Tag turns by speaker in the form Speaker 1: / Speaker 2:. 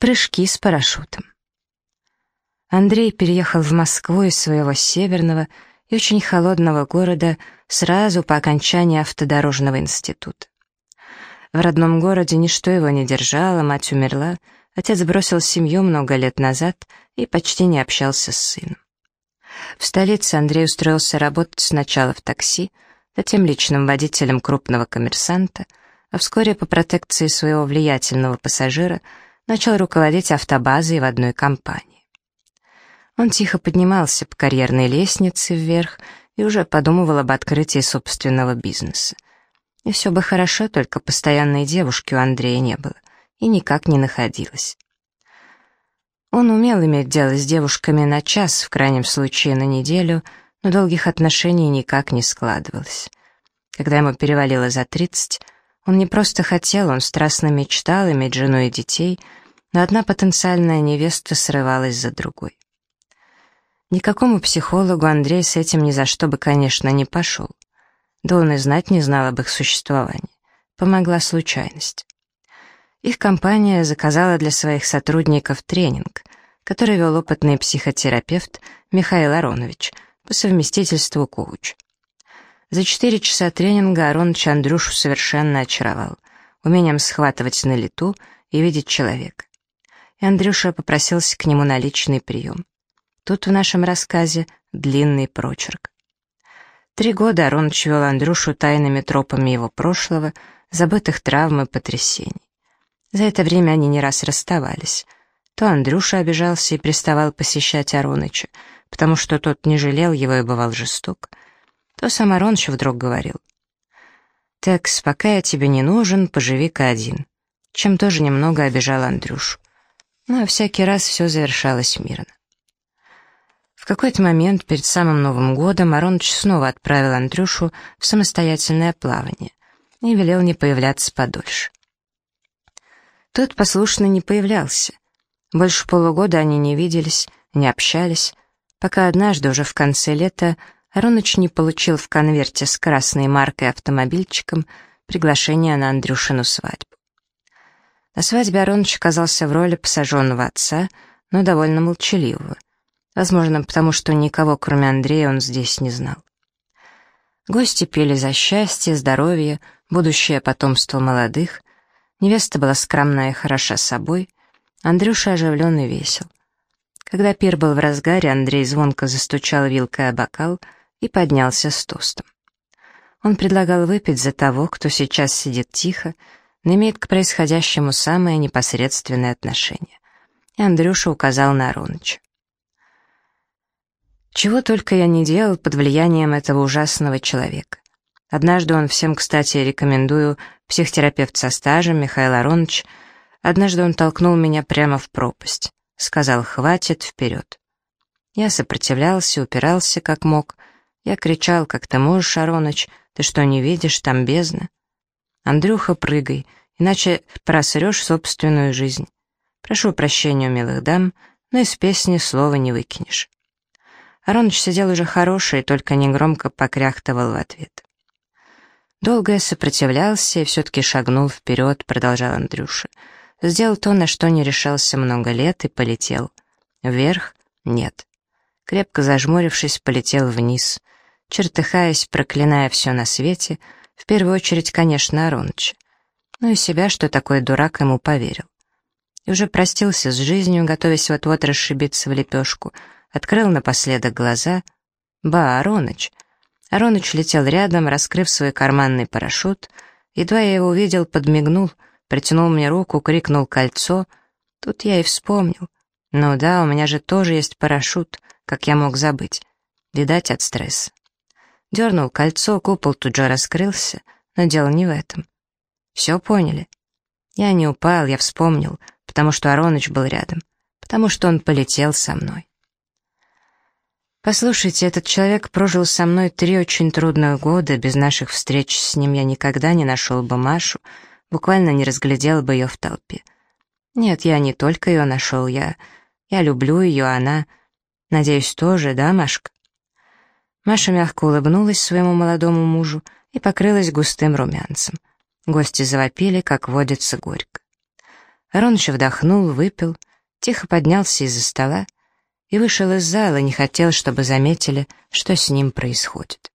Speaker 1: Прыжки с парашютом. Андрей переехал в Москву из своего северного и очень холодного города сразу по окончании автодорожного института. В родном городе ничто его не держало, мать умерла, отец бросил семью много лет назад и почти не общался с сыном. В столице Андрей устроился работать сначала в такси, затем личным водителем крупного коммерсанта, а вскоре по протекции своего влиятельного пассажира начал руководить автобазой в одной компании. Он тихо поднимался по карьерной лестнице вверх и уже подумывал об открытии собственного бизнеса. И все бы хорошо, только постоянной девушки у Андрея не было, и никак не находилась. Он умел иметь дело с девушками на час, в крайнем случае на неделю, но долгих отношений никак не складывалось. Когда ему перевалило за тридцать, он не просто хотел, он страстно мечтал иметь жену и детей, но одна потенциальная невеста срывалась за другой. Никакому психологу Андрей с этим ни за что бы, конечно, не пошел. Да он и знать не знал об их существовании. Помогла случайность. Их компания заказала для своих сотрудников тренинг, который вел опытный психотерапевт Михаил Аронович, по совместительству коуч. За четыре часа тренинга Ароныч Андрюшу совершенно очаровал, умением схватывать на лету и видеть человека. Андрюша попросился к нему на личный прием. Тут в нашем рассказе длинный прочерк. Три года Ароныч вел Андрюшу тайными тропами его прошлого, забытых травм и потрясений. За это время они не раз расставались. То Андрюша обижался и приставал посещать Ароныча, потому что тот не жалел его и бывал жесток. То сам Ароныч вдруг говорил. «Текс, пока я тебе не нужен, поживи-ка один», чем тоже немного обижал Андрюшу. Но всякий раз все завершалось мирно. В какой-то момент перед самым Новым годом Ароныч снова отправил Андрюшу в самостоятельное плавание и велел не появляться подольше. Тот послушно не появлялся. Больше полугода они не виделись, не общались, пока однажды, уже в конце лета, Ароныч не получил в конверте с красной маркой автомобильчиком приглашение на Андрюшину свадьбу. На свадьбе Ароныч оказался в роли посаженного отца, но довольно молчаливого. Возможно, потому что никого, кроме Андрея, он здесь не знал. Гости пели за счастье, здоровье, будущее потомство молодых, Невеста была скромная и хороша собой, Андрюша оживлен и весел. Когда пир был в разгаре, Андрей звонко застучал вилкой о бокал и поднялся с тостом. Он предлагал выпить за того, кто сейчас сидит тихо, но имеет к происходящему самое непосредственное отношение. И Андрюша указал на Ароныча. Чего только я не делал под влиянием этого ужасного человека. Однажды он всем, кстати, рекомендую, психотерапевт со стажем, Михаил Аронович, однажды он толкнул меня прямо в пропасть. Сказал «хватит, вперед». Я сопротивлялся, упирался как мог. Я кричал «как ты можешь, Ароныч, ты что, не видишь, там бездна?» «Андрюха, прыгай, иначе просрешь собственную жизнь. Прошу прощения у милых дам, но из песни слова не выкинешь». Ароныч сидел уже хороший, только негромко покряхтывал в ответ. Долго сопротивлялся и все-таки шагнул вперед, продолжал Андрюша. Сделал то, на что не решался много лет, и полетел. Вверх — нет. Крепко зажмурившись, полетел вниз. Чертыхаясь, проклиная все на свете, в первую очередь, конечно, Ароныча. Ну и себя, что такой дурак, ему поверил. И уже простился с жизнью, готовясь вот-вот расшибиться в лепешку, открыл напоследок глаза. «Ба, Ароныч!» Ароныч летел рядом, раскрыв свой карманный парашют. Едва я его увидел, подмигнул, протянул мне руку, крикнул «Кольцо!». Тут я и вспомнил. Ну да, у меня же тоже есть парашют, как я мог забыть. Видать, от стресса. Дернул кольцо, купол тут же раскрылся, но дело не в этом. Все поняли? Я не упал, я вспомнил, потому что Ароныч был рядом, потому что он полетел со мной. Послушайте, этот человек прожил со мной три очень трудных года, без наших встреч с ним я никогда не нашел бы Машу, буквально не разглядел бы ее в толпе. Нет, я не только ее нашел, я... Я люблю ее, она... Надеюсь, тоже, да, Машка? Маша мягко улыбнулась своему молодому мужу и покрылась густым румянцем. Гости завопили, как водится, горько. Ароныч вдохнул, выпил, тихо поднялся из-за стола и вышел из зала, не хотел, чтобы заметили, что с ним происходит.